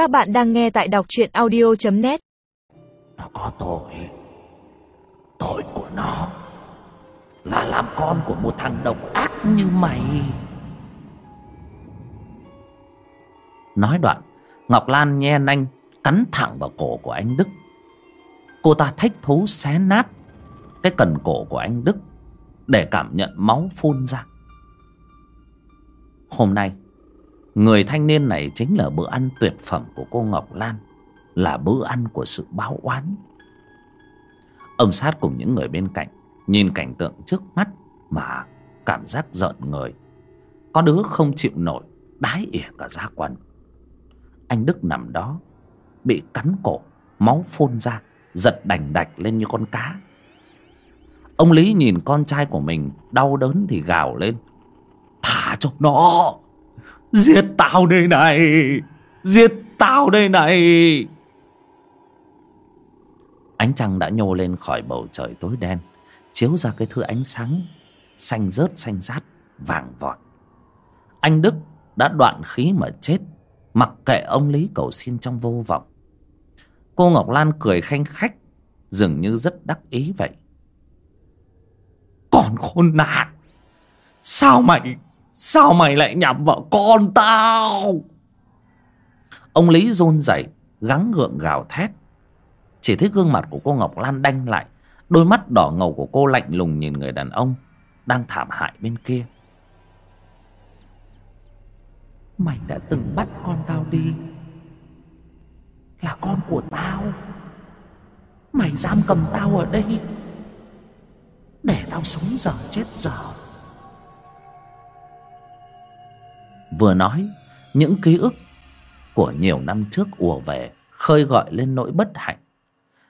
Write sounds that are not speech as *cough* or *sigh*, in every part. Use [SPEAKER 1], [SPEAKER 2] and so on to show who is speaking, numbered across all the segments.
[SPEAKER 1] Các bạn đang nghe tại đọc truyện audio.net
[SPEAKER 2] Nó có tội. Tội của nó Là làm con của một thằng độc ác như mày. Nói đoạn, Ngọc Lan nhe nanh, Cắn thẳng vào cổ của anh Đức. Cô ta thích thú xé nát Cái cần cổ của anh Đức Để cảm nhận máu phun ra. Hôm nay Người thanh niên này chính là bữa ăn tuyệt phẩm của cô Ngọc Lan, Là bữa ăn của sự báo oán. Ông sát cùng những người bên cạnh, Nhìn cảnh tượng trước mắt Mà cảm giác giận người. Có đứa không chịu nổi, Đái ỉa cả da quần. Anh Đức nằm đó, Bị cắn cổ, Máu phun ra, Giật đành đạch lên như con cá. Ông Lý nhìn con trai của mình Đau đớn thì gào lên. Thả cho nó! Giết tao đây này. Giết tao đây này. Ánh trăng đã nhô lên khỏi bầu trời tối đen, Chiếu ra cái thứ ánh sáng Xanh rớt xanh rát, Vàng vọt. Anh Đức đã đoạn khí mà chết, Mặc kệ ông Lý cầu xin trong vô vọng. Cô Ngọc Lan cười khanh khách, Dường như rất đắc ý vậy. Còn khôn nạn, Sao mày Sao mày lại nhắm vào con tao? Ông Lý run rẩy, Gắng gượng gào thét. Chỉ thấy gương mặt của cô Ngọc Lan đanh lại, Đôi mắt đỏ ngầu của cô lạnh lùng nhìn người đàn ông Đang thảm hại bên kia. Mày đã từng bắt con tao đi, Là con của tao. Mày giam cầm tao ở đây, Để tao sống dở chết dở. Vừa nói, Những ký ức Của nhiều năm trước ùa về, Khơi gọi lên nỗi bất hạnh.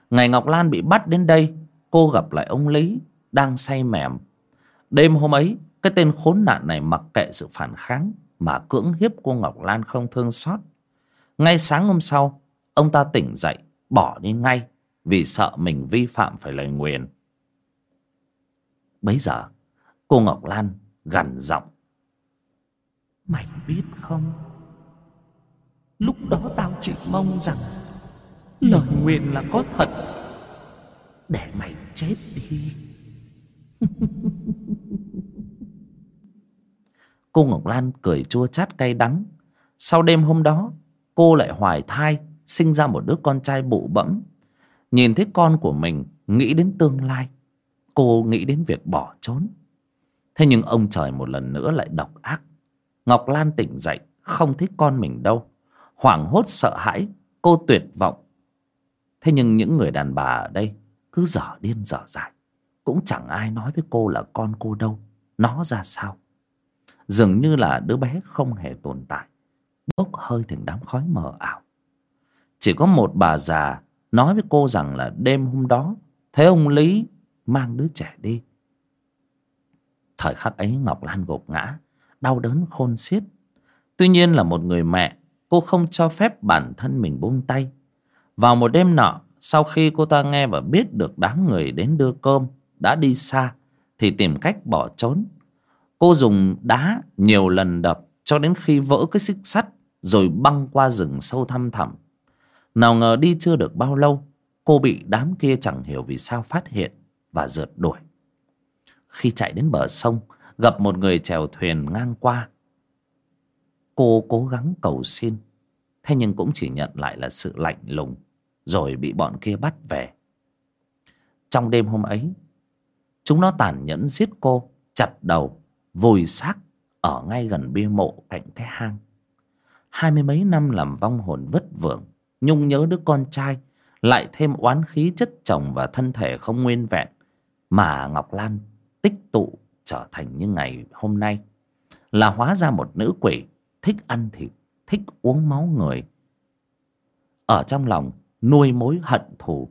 [SPEAKER 2] Ngày Ngọc Lan bị bắt đến đây, Cô gặp lại ông Lý Đang say mềm. Đêm hôm ấy, Cái tên khốn nạn này mặc kệ sự phản kháng Mà cưỡng hiếp cô Ngọc Lan không thương xót. Ngay sáng hôm sau, Ông ta tỉnh dậy, Bỏ đi ngay Vì sợ mình vi phạm phải lời nguyền. Bấy giờ, Cô Ngọc Lan gằn giọng. Mày biết không? Lúc đó tao chỉ mong rằng Lời nguyện là có thật. Để mày chết đi. *laughs* Cô Ngọc Lan cười chua chát cay đắng. Sau đêm hôm đó, Cô lại hoài thai, Sinh ra một đứa con trai bụ bẫm. Nhìn thấy con của mình, Nghĩ đến tương lai, Cô nghĩ đến việc bỏ trốn. Thế nhưng ông trời một lần nữa lại độc ác. Ngọc Lan tỉnh dậy, Không thấy con mình đâu. Hoảng hốt sợ hãi, Cô tuyệt vọng. Thế nhưng những người đàn bà ở đây Cứ dở điên dở dại. Cũng chẳng ai nói với cô là con cô đâu. Nó ra sao? Dường như là đứa bé không hề tồn tại. Bốc hơi thành đám khói mờ ảo. Chỉ có một bà già Nói với cô rằng là đêm hôm đó, Thấy ông Lý mang đứa trẻ đi. Thời khắc ấy, Ngọc Lan gục ngã đau đớn khôn xiết. Tuy nhiên là một người mẹ, cô không cho phép bản thân mình buông tay. Vào một đêm nọ, sau khi cô ta nghe và biết được đám người đến đưa cơm đã đi xa, thì tìm cách bỏ trốn. Cô dùng đá nhiều lần đập cho đến khi vỡ cái xích sắt rồi băng qua rừng sâu thăm thẳm. Nào ngờ đi chưa được bao lâu, cô bị đám kia chẳng hiểu vì sao phát hiện và rượt đuổi. Khi chạy đến bờ sông gặp một người chèo thuyền ngang qua. Cô cố gắng cầu xin, thế nhưng cũng chỉ nhận lại là sự lạnh lùng, rồi bị bọn kia bắt về. Trong đêm hôm ấy, chúng nó tàn nhẫn giết cô, chặt đầu, vùi xác ở ngay gần bia mộ cạnh cái hang. Hai mươi mấy năm làm vong hồn vất vưởng, nhung nhớ đứa con trai, lại thêm oán khí chất chồng và thân thể không nguyên vẹn mà ngọc lan tích tụ trở thành như ngày hôm nay. Là hóa ra một nữ quỷ, thích ăn thịt, thích uống máu người. Ở trong lòng, nuôi mối hận thù.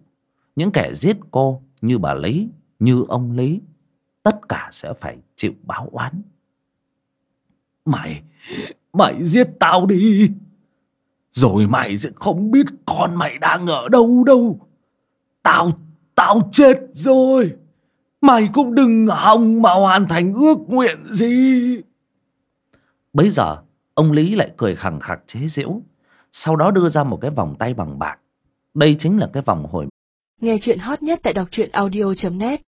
[SPEAKER 2] Những kẻ giết cô như bà lý, như ông lý, tất cả sẽ phải chịu báo oán. Mày mày giết tao đi, rồi mày sẽ không biết con mày đang ở đâu đâu. Tao tao chết rồi. Mày cũng đừng hòng mà hoàn thành ước nguyện gì. Bấy giờ, ông Lý lại cười khẳng khặc chế giễu. sau đó đưa ra một cái vòng tay bằng bạc đây chính là cái vòng hồi
[SPEAKER 3] Nghe chuyện hot nhất tại đọc truyện audio.net